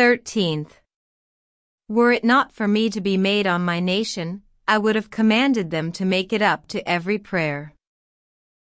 13th. Were it not for me to be made on my nation, I would have commanded them to make it up to every prayer.